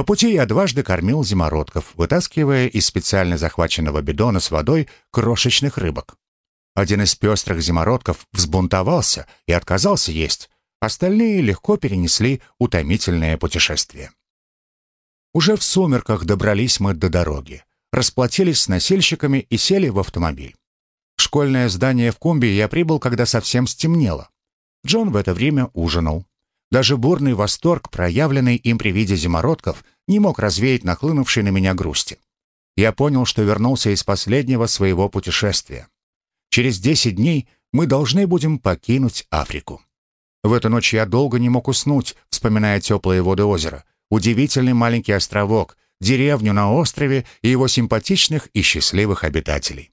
По пути я дважды кормил зимородков, вытаскивая из специально захваченного бидона с водой крошечных рыбок. Один из пестрых зимородков взбунтовался и отказался есть, остальные легко перенесли утомительное путешествие. Уже в сумерках добрались мы до дороги, расплатились с носильщиками и сели в автомобиль. В школьное здание в Кумбе я прибыл, когда совсем стемнело. Джон в это время ужинал. Даже бурный восторг, проявленный им при виде зимородков, не мог развеять нахлынувшей на меня грусти. Я понял, что вернулся из последнего своего путешествия. Через десять дней мы должны будем покинуть Африку. В эту ночь я долго не мог уснуть, вспоминая теплые воды озера, удивительный маленький островок, деревню на острове и его симпатичных и счастливых обитателей.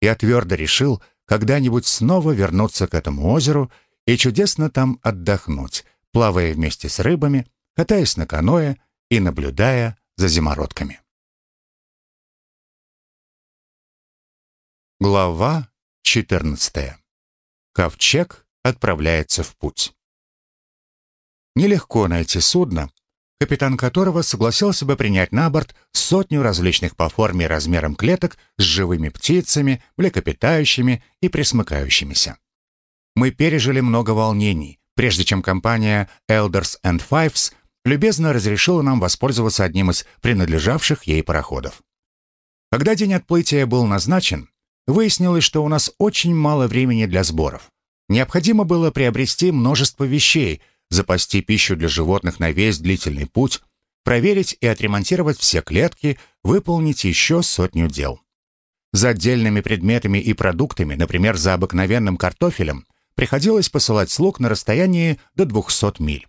Я твердо решил когда-нибудь снова вернуться к этому озеру и чудесно там отдохнуть, плавая вместе с рыбами, катаясь на каноэ и наблюдая за зимородками. Глава 14. Ковчег отправляется в путь. Нелегко найти судно, капитан которого согласился бы принять на борт сотню различных по форме и размерам клеток с живыми птицами, млекопитающими и пресмыкающимися. Мы пережили много волнений, прежде чем компания Elders and Fives любезно разрешила нам воспользоваться одним из принадлежавших ей пароходов. Когда день отплытия был назначен, выяснилось, что у нас очень мало времени для сборов. Необходимо было приобрести множество вещей — запасти пищу для животных на весь длительный путь, проверить и отремонтировать все клетки, выполнить еще сотню дел. За отдельными предметами и продуктами, например, за обыкновенным картофелем, приходилось посылать слуг на расстоянии до 200 миль.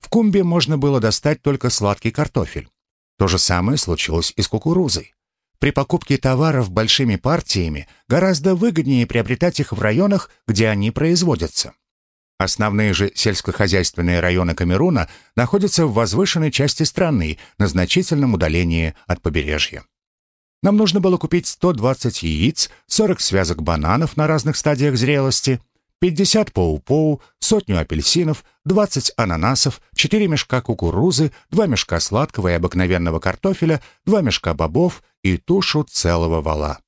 В Кумбе можно было достать только сладкий картофель. То же самое случилось и с кукурузой. При покупке товаров большими партиями гораздо выгоднее приобретать их в районах, где они производятся. Основные же сельскохозяйственные районы Камеруна находятся в возвышенной части страны, на значительном удалении от побережья. Нам нужно было купить 120 яиц, 40 связок бананов на разных стадиях зрелости, 50 пау-пау, сотню апельсинов, 20 ананасов, 4 мешка кукурузы, 2 мешка сладкого и обыкновенного картофеля, 2 мешка бобов и тушу целого вала.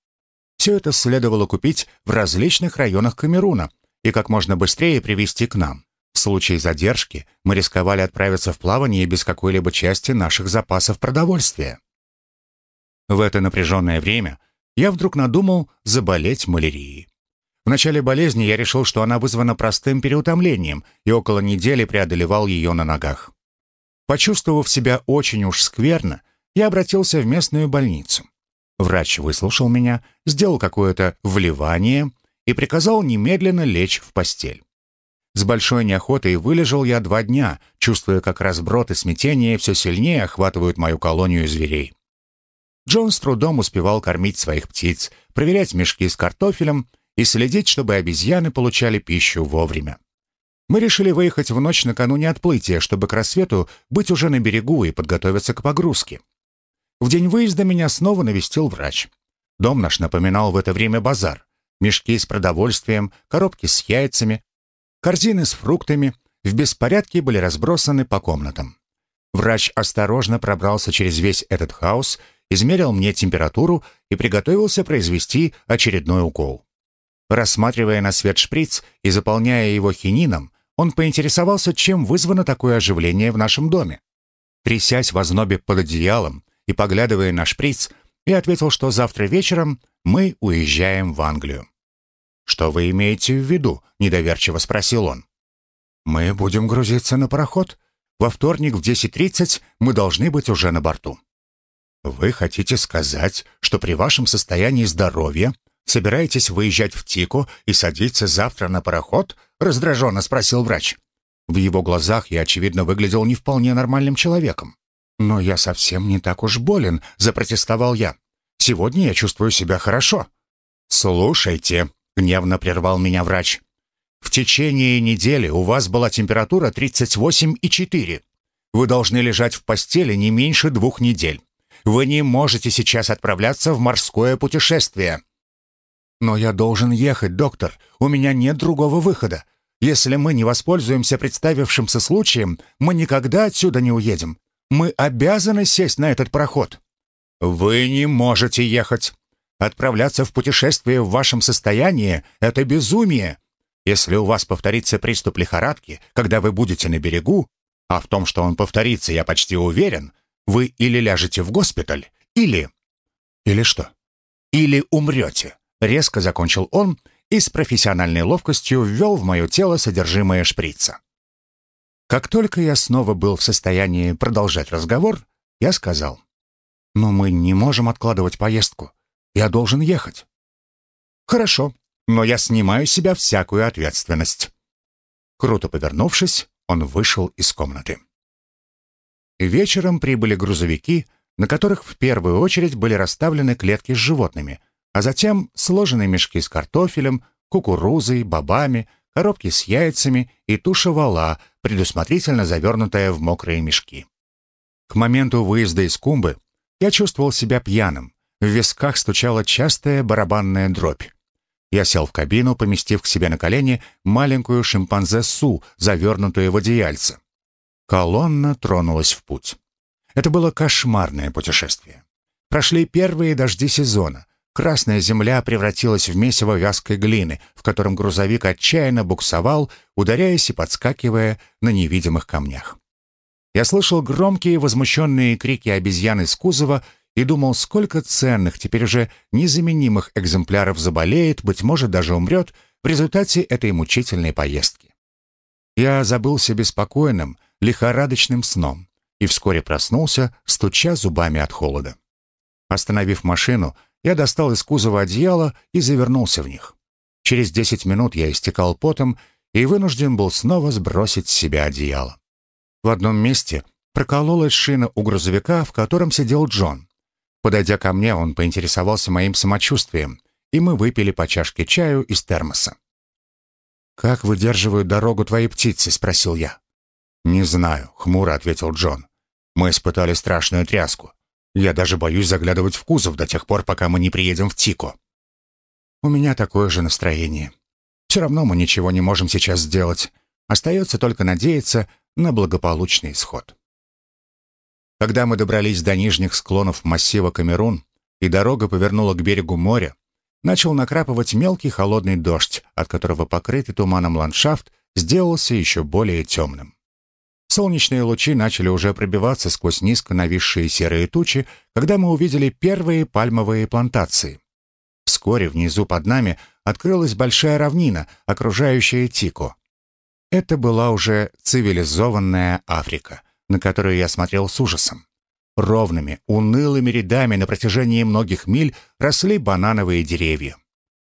Все это следовало купить в различных районах Камеруна, и как можно быстрее привести к нам. В случае задержки мы рисковали отправиться в плавание без какой-либо части наших запасов продовольствия. В это напряженное время я вдруг надумал заболеть малярией. В начале болезни я решил, что она вызвана простым переутомлением, и около недели преодолевал ее на ногах. Почувствовав себя очень уж скверно, я обратился в местную больницу. Врач выслушал меня, сделал какое-то вливание и приказал немедленно лечь в постель. С большой неохотой вылежал я два дня, чувствуя, как разброд и смятение все сильнее охватывают мою колонию зверей. Джон с трудом успевал кормить своих птиц, проверять мешки с картофелем и следить, чтобы обезьяны получали пищу вовремя. Мы решили выехать в ночь накануне отплытия, чтобы к рассвету быть уже на берегу и подготовиться к погрузке. В день выезда меня снова навестил врач. Дом наш напоминал в это время базар мешки с продовольствием, коробки с яйцами, корзины с фруктами в беспорядке были разбросаны по комнатам. Врач осторожно пробрался через весь этот хаос, измерил мне температуру и приготовился произвести очередной укол. Рассматривая на свет шприц и заполняя его хинином, он поинтересовался, чем вызвано такое оживление в нашем доме. Трясясь в ознобе под одеялом и поглядывая на шприц, я ответил, что завтра вечером мы уезжаем в Англию. «Что вы имеете в виду?» — недоверчиво спросил он. «Мы будем грузиться на пароход. Во вторник в 10.30 мы должны быть уже на борту». «Вы хотите сказать, что при вашем состоянии здоровья собираетесь выезжать в Тико и садиться завтра на пароход?» — раздраженно спросил врач. В его глазах я, очевидно, выглядел не вполне нормальным человеком. «Но я совсем не так уж болен», — запротестовал я. «Сегодня я чувствую себя хорошо». «Слушайте», — гневно прервал меня врач. «В течение недели у вас была температура 38,4. Вы должны лежать в постели не меньше двух недель. Вы не можете сейчас отправляться в морское путешествие». «Но я должен ехать, доктор. У меня нет другого выхода. Если мы не воспользуемся представившимся случаем, мы никогда отсюда не уедем. Мы обязаны сесть на этот проход». «Вы не можете ехать. Отправляться в путешествие в вашем состоянии — это безумие. Если у вас повторится приступ лихорадки, когда вы будете на берегу, а в том, что он повторится, я почти уверен, вы или ляжете в госпиталь, или... Или что? Или умрете. Резко закончил он и с профессиональной ловкостью ввел в мое тело содержимое шприца. Как только я снова был в состоянии продолжать разговор, я сказал, «Но мы не можем откладывать поездку. Я должен ехать». «Хорошо, но я снимаю с себя всякую ответственность». Круто повернувшись, он вышел из комнаты. Вечером прибыли грузовики, на которых в первую очередь были расставлены клетки с животными, а затем сложены мешки с картофелем, кукурузой, бобами, коробки с яйцами и туша вала, предусмотрительно завернутая в мокрые мешки. К моменту выезда из Кумбы я чувствовал себя пьяным. В висках стучала частая барабанная дробь. Я сел в кабину, поместив к себе на колени маленькую шимпанзе Су, завернутую в одеяльце. Колонна тронулась в путь. Это было кошмарное путешествие. Прошли первые дожди сезона. Красная земля превратилась в месиво вязкой глины, в котором грузовик отчаянно буксовал, ударяясь и подскакивая на невидимых камнях. Я слышал громкие возмущенные крики обезьян из кузова и думал, сколько ценных, теперь уже незаменимых экземпляров заболеет, быть может, даже умрет в результате этой мучительной поездки. Я забылся беспокойным, лихорадочным сном и вскоре проснулся, стуча зубами от холода. Остановив машину, я достал из кузова одеяло и завернулся в них. Через десять минут я истекал потом и вынужден был снова сбросить с себя одеяло. В одном месте прокололась шина у грузовика, в котором сидел Джон. Подойдя ко мне, он поинтересовался моим самочувствием, и мы выпили по чашке чаю из термоса. «Как выдерживают дорогу твои птицы?» — спросил я. «Не знаю», — хмуро ответил Джон. «Мы испытали страшную тряску. Я даже боюсь заглядывать в кузов до тех пор, пока мы не приедем в Тико». «У меня такое же настроение. Все равно мы ничего не можем сейчас сделать. Остается только надеяться на благополучный исход». Когда мы добрались до нижних склонов массива Камерун, и дорога повернула к берегу моря, начал накрапывать мелкий холодный дождь, от которого покрытый туманом ландшафт сделался еще более темным. Солнечные лучи начали уже пробиваться сквозь низко нависшие серые тучи, когда мы увидели первые пальмовые плантации. Вскоре внизу под нами открылась большая равнина, окружающая Тико. Это была уже цивилизованная Африка, на которую я смотрел с ужасом. Ровными, унылыми рядами на протяжении многих миль росли банановые деревья.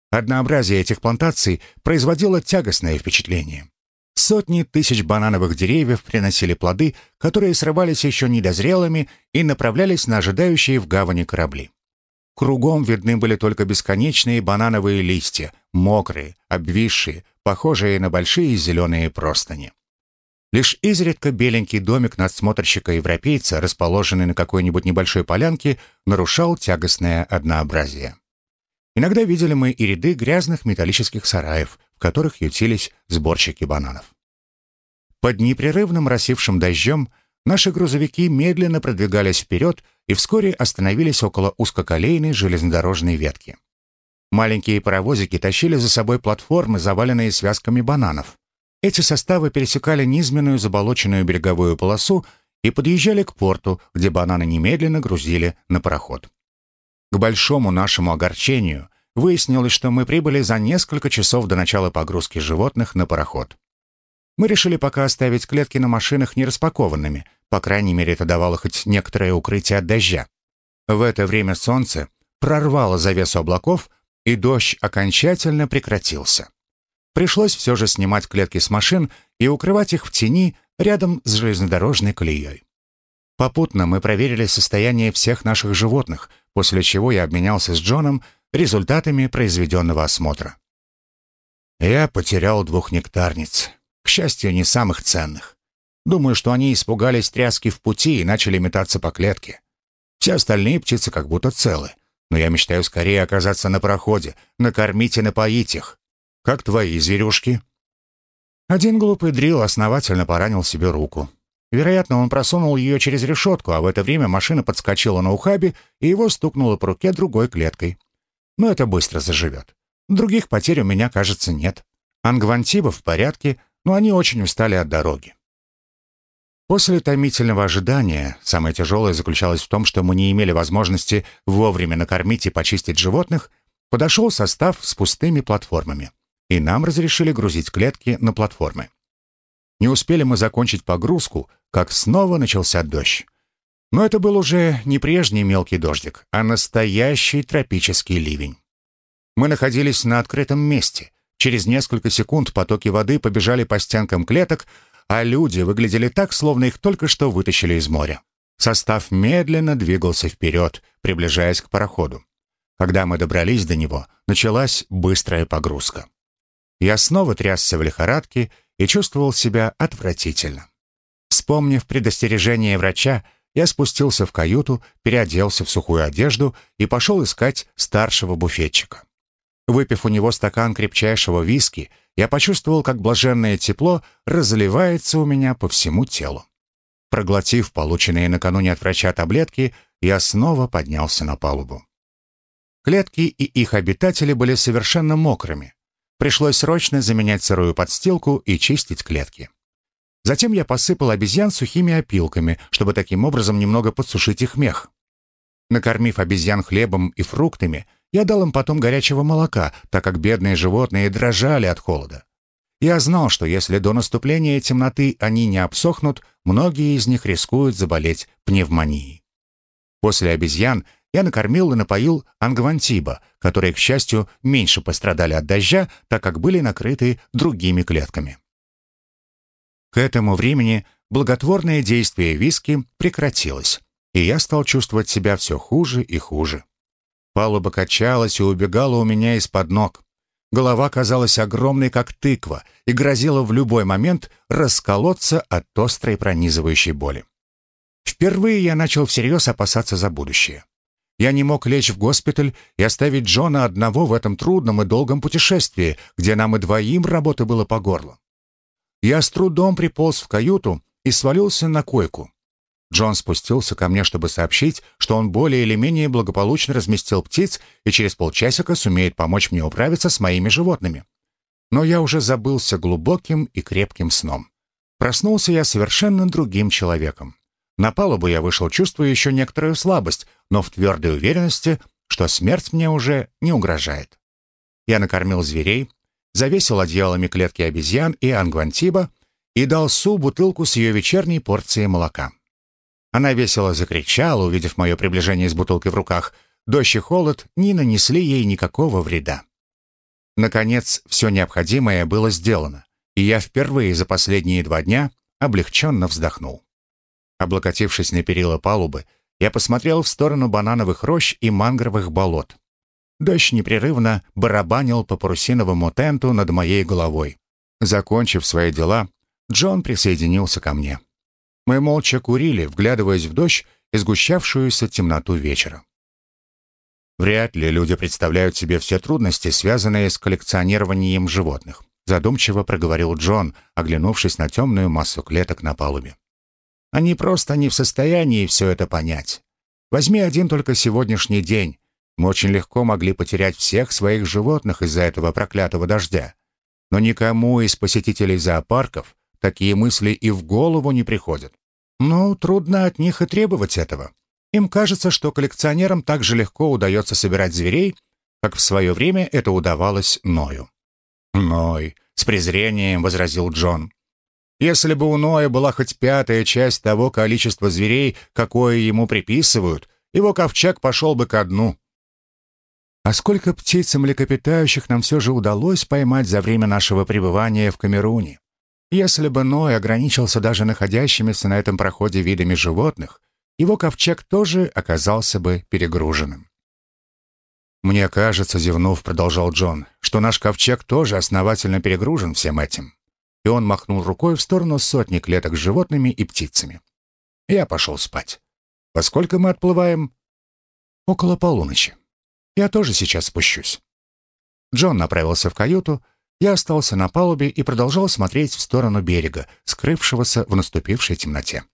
Однообразие этих плантаций производило тягостное впечатление. Сотни тысяч банановых деревьев приносили плоды, которые срывались еще недозрелыми и направлялись на ожидающие в гавани корабли. Кругом видны были только бесконечные банановые листья, мокрые, обвисшие, похожие на большие зеленые простыни. Лишь изредка беленький домик надсмотрщика-европейца, расположенный на какой-нибудь небольшой полянке, нарушал тягостное однообразие. Иногда видели мы и ряды грязных металлических сараев, которых ютились сборщики бананов. Под непрерывным росившим дождем наши грузовики медленно продвигались вперед и вскоре остановились около узкоколейной железнодорожной ветки. Маленькие паровозики тащили за собой платформы, заваленные связками бананов. Эти составы пересекали низменную заболоченную береговую полосу и подъезжали к порту, где бананы немедленно грузили на пароход. К большому нашему огорчению выяснилось, что мы прибыли за несколько часов до начала погрузки животных на пароход. Мы решили пока оставить клетки на машинах нераспакованными, по крайней мере, это давало хоть некоторое укрытие от дождя. В это время солнце прорвало завесу облаков, и дождь окончательно прекратился. Пришлось все же снимать клетки с машин и укрывать их в тени рядом с железнодорожной колеей. Попутно мы проверили состояние всех наших животных, после чего я обменялся с Джоном результатами произведенного осмотра. Я потерял двух нектарниц, к счастью, не самых ценных. Думаю, что они испугались тряски в пути и начали метаться по клетке. Все остальные птицы как будто целы, но я мечтаю скорее оказаться на проходе, накормить и напоить их. Как твои зверюшки?» Один глупый дрил основательно поранил себе руку. Вероятно, он просунул ее через решетку, а в это время машина подскочила на ухабе, и его стукнуло по руке другой клеткой. Но это быстро заживет. Других потерь у меня, кажется, нет. Ангвантиба в порядке, но они очень устали от дороги. После томительного ожидания самое тяжелое заключалось в том, что мы не имели возможности вовремя накормить и почистить животных, подошел состав с пустыми платформами, и нам разрешили грузить клетки на платформы. Не успели мы закончить погрузку, как снова начался дождь. Но это был уже не прежний мелкий дождик, а настоящий тропический ливень. Мы находились на открытом месте. Через несколько секунд потоки воды побежали по стенкам клеток, а люди выглядели так, словно их только что вытащили из моря. Состав медленно двигался вперед, приближаясь к пароходу. Когда мы добрались до него, началась быстрая погрузка. Я снова трясся в лихорадке и чувствовал себя отвратительно. Вспомнив предостережение врача, я спустился в каюту, переоделся в сухую одежду и пошел искать старшего буфетчика. Выпив у него стакан крепчайшего виски, я почувствовал, как блаженное тепло разливается у меня по всему телу. Проглотив полученные накануне от врача таблетки, я снова поднялся на палубу. Клетки и их обитатели были совершенно мокрыми. Пришлось срочно заменять сырую подстилку и чистить клетки. Затем я посыпал обезьян сухими опилками, чтобы таким образом немного подсушить их мех. Накормив обезьян хлебом и фруктами, я дал им потом горячего молока, так как бедные животные дрожали от холода. Я знал, что если до наступления темноты они не обсохнут, многие из них рискуют заболеть пневмонией. После обезьян я накормил и напоил ангвантиба, которые, к счастью, меньше пострадали от дождя, так как были накрыты другими клетками. К этому времени благотворное действие виски прекратилось, и я стал чувствовать себя все хуже и хуже. Палуба качалась и убегала у меня из-под ног. Голова казалась огромной, как тыква, и грозила в любой момент расколоться от острой пронизывающей боли. Впервые я начал всерьез опасаться за будущее. Я не мог лечь в госпиталь и оставить Джона одного в этом трудном и долгом путешествии, где нам и двоим работы было по горло. Я с трудом приполз в каюту и свалился на койку. Джон спустился ко мне, чтобы сообщить, что он более или менее благополучно разместил птиц и через полчасика сумеет помочь мне управиться с моими животными. Но я уже забылся глубоким и крепким сном. Проснулся я совершенно другим человеком. На палубу я вышел, чувствуя еще некоторую слабость, но в твердой уверенности, что смерть мне уже не угрожает. Я накормил зверей, завесил одеялами клетки обезьян и ангвантиба и дал Су бутылку с ее вечерней порцией молока. Она весело закричала, увидев мое приближение с бутылкой в руках. Дождь и холод не нанесли ей никакого вреда. Наконец, все необходимое было сделано, и я впервые за последние два дня облегченно вздохнул. Облокотившись на перила палубы, я посмотрел в сторону банановых рощ и мангровых болот. Дождь непрерывно барабанил по парусиновому тенту над моей головой. Закончив свои дела, Джон присоединился ко мне. Мы молча курили, вглядываясь в дождь и сгущавшуюся темноту вечера. Вряд ли люди представляют себе все трудности, связанные с коллекционированием животных, задумчиво проговорил Джон, оглянувшись на темную массу клеток на палубе. Они просто не в состоянии все это понять. Возьми один только сегодняшний день. Мы очень легко могли потерять всех своих животных из-за этого проклятого дождя. Но никому из посетителей зоопарков Такие мысли и в голову не приходят. Ну, трудно от них и требовать этого. Им кажется, что коллекционерам так же легко удается собирать зверей, как в свое время это удавалось Ною. «Ной», — с презрением возразил Джон. «Если бы у Ноя была хоть пятая часть того количества зверей, какое ему приписывают, его ковчег пошел бы ко дну». А сколько птиц и млекопитающих нам все же удалось поймать за время нашего пребывания в Камеруне? Если бы Ной ограничился даже находящимися на этом проходе видами животных, его ковчег тоже оказался бы перегруженным. «Мне кажется, зевнув, продолжал Джон, что наш ковчег тоже основательно перегружен всем этим». И он махнул рукой в сторону сотни клеток с животными и птицами. Я пошел спать. «Во сколько мы отплываем?» «Около полуночи. Я тоже сейчас спущусь». Джон направился в каюту, я остался на палубе и продолжал смотреть в сторону берега, скрывшегося в наступившей темноте.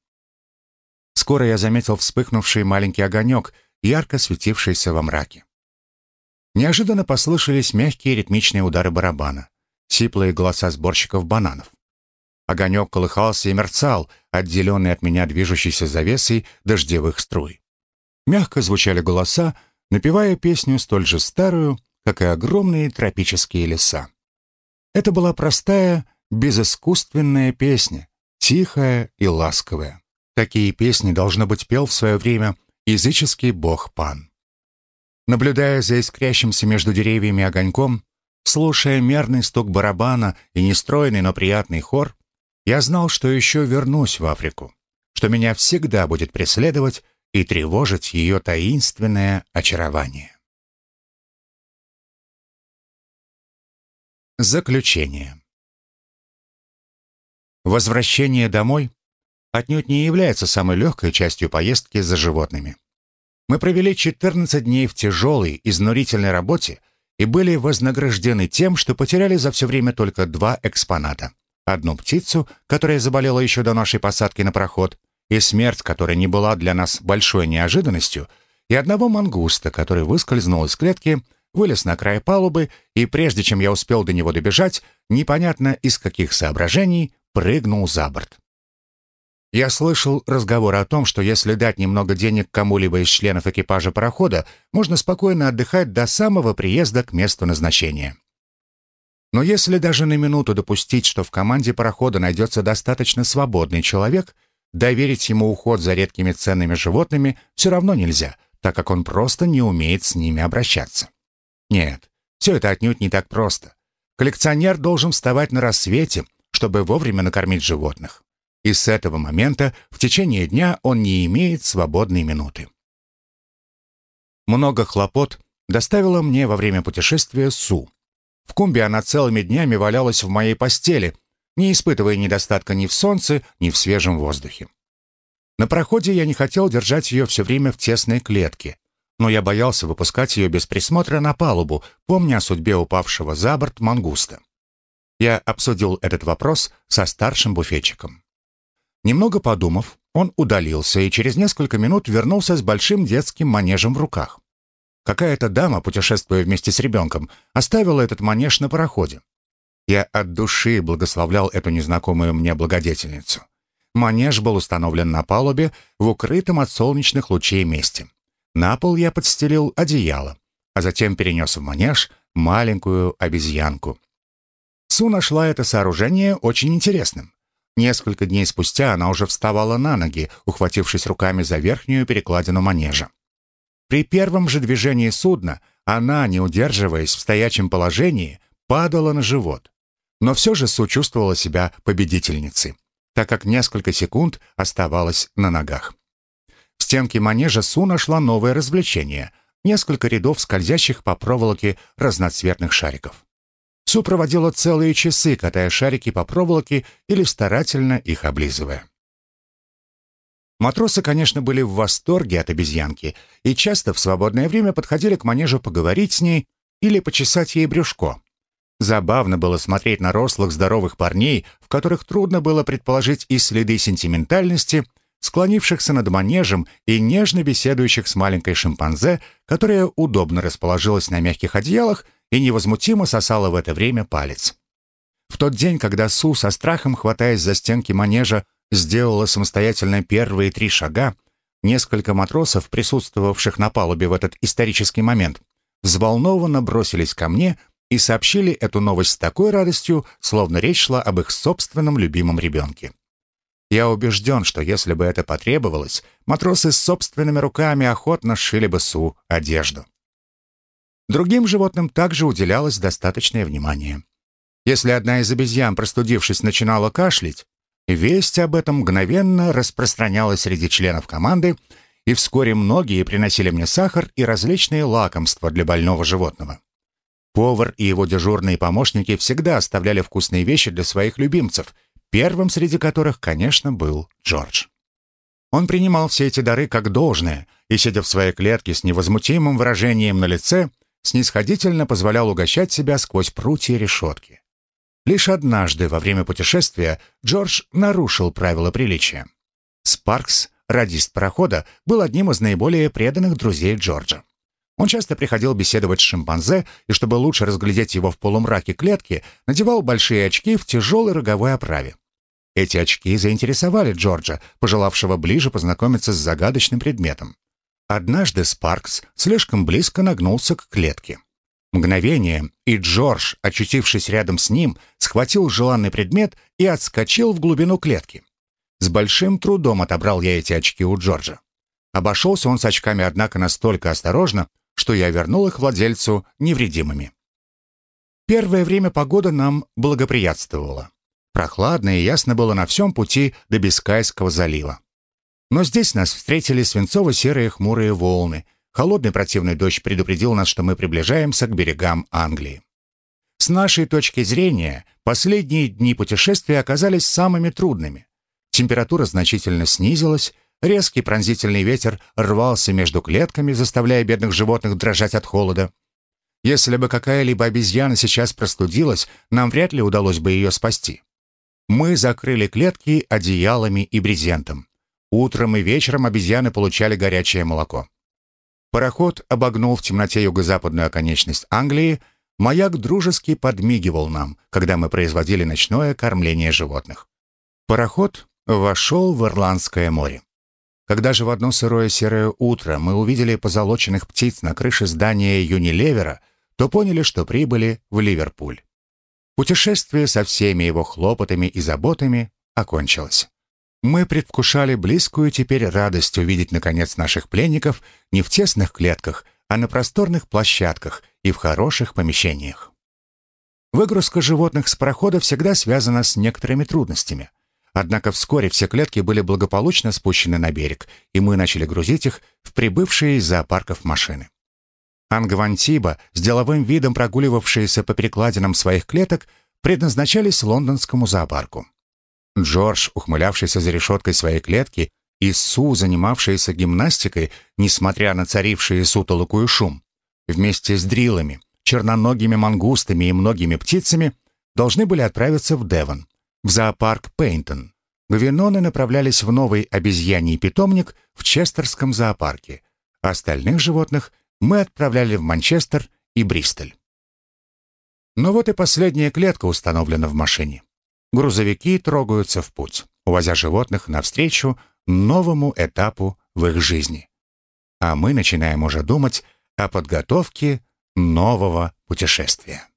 Скоро я заметил вспыхнувший маленький огонек, ярко светившийся во мраке. Неожиданно послышались мягкие ритмичные удары барабана, сиплые голоса сборщиков бананов. Огонек колыхался и мерцал, отделенный от меня движущейся завесой дождевых струй. Мягко звучали голоса, напевая песню столь же старую, как и огромные тропические леса. Это была простая, безыскусственная песня, тихая и ласковая. Такие песни, должно быть, пел в свое время языческий бог Пан. Наблюдая за искрящимся между деревьями огоньком, слушая мерный стук барабана и нестройный, но приятный хор, я знал, что еще вернусь в Африку, что меня всегда будет преследовать и тревожить ее таинственное очарование. Заключение. Возвращение домой отнюдь не является самой легкой частью поездки за животными. Мы провели 14 дней в тяжелой, изнурительной работе и были вознаграждены тем, что потеряли за все время только два экспоната. Одну птицу, которая заболела еще до нашей посадки на проход, и смерть, которая не была для нас большой неожиданностью, и одного мангуста, который выскользнул из клетки вылез на край палубы и, прежде чем я успел до него добежать, непонятно из каких соображений, прыгнул за борт. Я слышал разговор о том, что если дать немного денег кому-либо из членов экипажа парохода, можно спокойно отдыхать до самого приезда к месту назначения. Но если даже на минуту допустить, что в команде парохода найдется достаточно свободный человек, доверить ему уход за редкими ценными животными все равно нельзя, так как он просто не умеет с ними обращаться. Нет, все это отнюдь не так просто. Коллекционер должен вставать на рассвете, чтобы вовремя накормить животных. И с этого момента в течение дня он не имеет свободной минуты. Много хлопот доставила мне во время путешествия Су. В Кумбе она целыми днями валялась в моей постели, не испытывая недостатка ни в солнце, ни в свежем воздухе. На проходе я не хотел держать ее все время в тесной клетке, но я боялся выпускать ее без присмотра на палубу, помня о судьбе упавшего за борт мангуста. Я обсудил этот вопрос со старшим буфетчиком. Немного подумав, он удалился и через несколько минут вернулся с большим детским манежем в руках. Какая-то дама, путешествуя вместе с ребенком, оставила этот манеж на пароходе. Я от души благословлял эту незнакомую мне благодетельницу. Манеж был установлен на палубе в укрытом от солнечных лучей месте. На пол я подстелил одеяло, а затем перенес в манеж маленькую обезьянку. Су нашла это сооружение очень интересным. Несколько дней спустя она уже вставала на ноги, ухватившись руками за верхнюю перекладину манежа. При первом же движении судна она, не удерживаясь в стоячем положении, падала на живот. Но все же Су чувствовала себя победительницей, так как несколько секунд оставалась на ногах. В стенке манежа Су нашла новое развлечение — несколько рядов скользящих по проволоке разноцветных шариков. Су проводила целые часы, катая шарики по проволоке или старательно их облизывая. Матросы, конечно, были в восторге от обезьянки и часто в свободное время подходили к манежу поговорить с ней или почесать ей брюшко. Забавно было смотреть на рослых здоровых парней, в которых трудно было предположить и следы сентиментальности, склонившихся над манежем и нежно беседующих с маленькой шимпанзе, которая удобно расположилась на мягких одеялах и невозмутимо сосала в это время палец. В тот день, когда Су со страхом, хватаясь за стенки манежа, сделала самостоятельно первые три шага, несколько матросов, присутствовавших на палубе в этот исторический момент, взволнованно бросились ко мне и сообщили эту новость с такой радостью, словно речь шла об их собственном любимом ребенке. Я убежден, что если бы это потребовалось, матросы с собственными руками охотно сшили бы Су одежду. Другим животным также уделялось достаточное внимание. Если одна из обезьян, простудившись, начинала кашлять, весть об этом мгновенно распространялась среди членов команды, и вскоре многие приносили мне сахар и различные лакомства для больного животного. Повар и его дежурные помощники всегда оставляли вкусные вещи для своих любимцев — первым среди которых, конечно, был Джордж. Он принимал все эти дары как должное и, сидя в своей клетке с невозмутимым выражением на лице, снисходительно позволял угощать себя сквозь прутья решетки. Лишь однажды во время путешествия Джордж нарушил правила приличия. Спаркс, радист парохода, был одним из наиболее преданных друзей Джорджа. Он часто приходил беседовать с шимпанзе, и чтобы лучше разглядеть его в полумраке клетки, надевал большие очки в тяжелой роговой оправе. Эти очки заинтересовали Джорджа, пожелавшего ближе познакомиться с загадочным предметом. Однажды Спаркс слишком близко нагнулся к клетке. Мгновение, и Джордж, очутившись рядом с ним, схватил желанный предмет и отскочил в глубину клетки. С большим трудом отобрал я эти очки у Джорджа. Обошелся он с очками, однако, настолько осторожно, что я вернул их владельцу невредимыми. Первое время погода нам благоприятствовала. Прохладно и ясно было на всем пути до Бискайского залива. Но здесь нас встретили свинцово-серые хмурые волны — Холодный противный дождь предупредил нас, что мы приближаемся к берегам Англии. С нашей точки зрения, последние дни путешествия оказались самыми трудными. Температура значительно снизилась, резкий пронзительный ветер рвался между клетками, заставляя бедных животных дрожать от холода. Если бы какая-либо обезьяна сейчас простудилась, нам вряд ли удалось бы ее спасти. Мы закрыли клетки одеялами и брезентом. Утром и вечером обезьяны получали горячее молоко. Пароход обогнул в темноте юго-западную оконечность Англии, маяк дружески подмигивал нам, когда мы производили ночное кормление животных. Пароход вошел в Ирландское море. Когда же в одно сырое серое утро мы увидели позолоченных птиц на крыше здания Юнилевера, то поняли, что прибыли в Ливерпуль. Путешествие со всеми его хлопотами и заботами окончилось. Мы предвкушали близкую теперь радость увидеть, наконец, наших пленников не в тесных клетках, а на просторных площадках и в хороших помещениях. Выгрузка животных с парохода всегда связана с некоторыми трудностями. Однако вскоре все клетки были благополучно спущены на берег, и мы начали грузить их в прибывшие из зоопарков машины. Ангвантиба, с деловым видом прогуливавшиеся по перекладинам своих клеток, предназначались лондонскому зоопарку. Джордж, ухмылявшийся за решеткой своей клетки, и Су, занимавшаяся гимнастикой, несмотря на царившие сутолоку и шум, вместе с дрилами, черноногими мангустами и многими птицами, должны были отправиться в Девон, в зоопарк Пейнтон. Гвиноны направлялись в новый обезьяний питомник в Честерском зоопарке. Остальных животных мы отправляли в Манчестер и Бристоль. Но вот и последняя клетка установлена в машине грузовики трогаются в путь, увозя животных навстречу новому этапу в их жизни. А мы начинаем уже думать о подготовке нового путешествия.